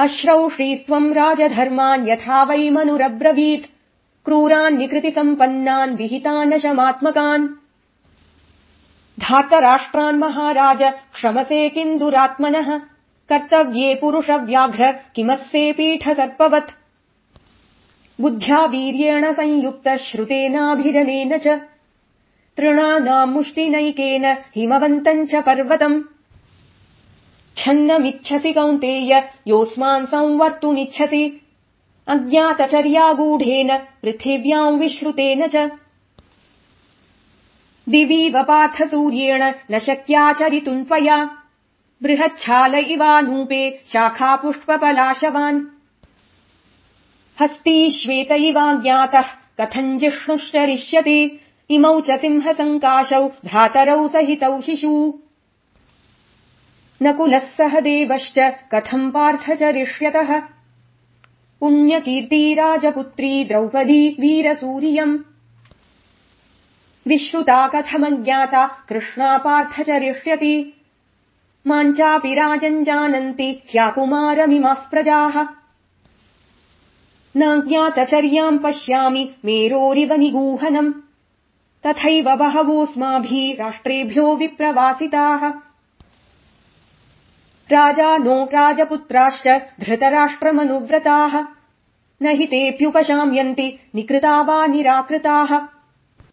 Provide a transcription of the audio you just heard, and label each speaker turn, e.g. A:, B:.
A: अश्रौषीस्त्वम् राजधर्मान् यथा वै मनुरब्रवीत्। क्रूरान् निकृतिसम्पन्नान् विहितानशमात्मकान् धार्तराष्ट्रान् महाराज क्षमसे किन्दुरात्मनः। कर्तव्ये पुरुषव्याघ्र किमस्ते पीठसर्पवत्। बुद्ध्या वीर्येण संयुक्त श्रुतेनाभिजनेन च। तृणानाम् मुष्टिनैकेन हिमवन्तम् च पर्वतम् छन्नमिच्छसि कौन्तेय योऽस्मान् संवर्तुमिच्छसि। अज्ञातचर्यागूढेन पृथिव्याम् विश्रुतेन च। दिवीव पार्थ सूर्येण न शक्याचरितुम् त्वया। बृहच्छाल इवानूपे शाखापुष्पपलाशवान्। हस्ती श्वेत इवाज्ञातः कथम् जिष्णुश्चरिष्यति इमौ च सिंहसङ्काशौ भ्रातरौ सहितौ शिशु नकुलः सह देवश्च पुण्यकीर्ती राजपुत्री द्रौपदी वीरसूरियम्। विश्रुता कथमज्ञाता कृष्णा पार्थ चरिष्यति। माम् चापि राजम् जानन्ति ह्याकुमारमिमः प्रजाः। नाज्ञातचर्याम् पश्यामि मेरोरिव निगूहनम्। तथैव बहवोऽस्माभिः राष्ट्रेभ्यो विप्रवासिताः राजा नो राजपुत्राश्च धृतराष्ट्रमनुव्रताः। न हि तेऽप्युपशाम्यन्ति निकृता वा निराकृताः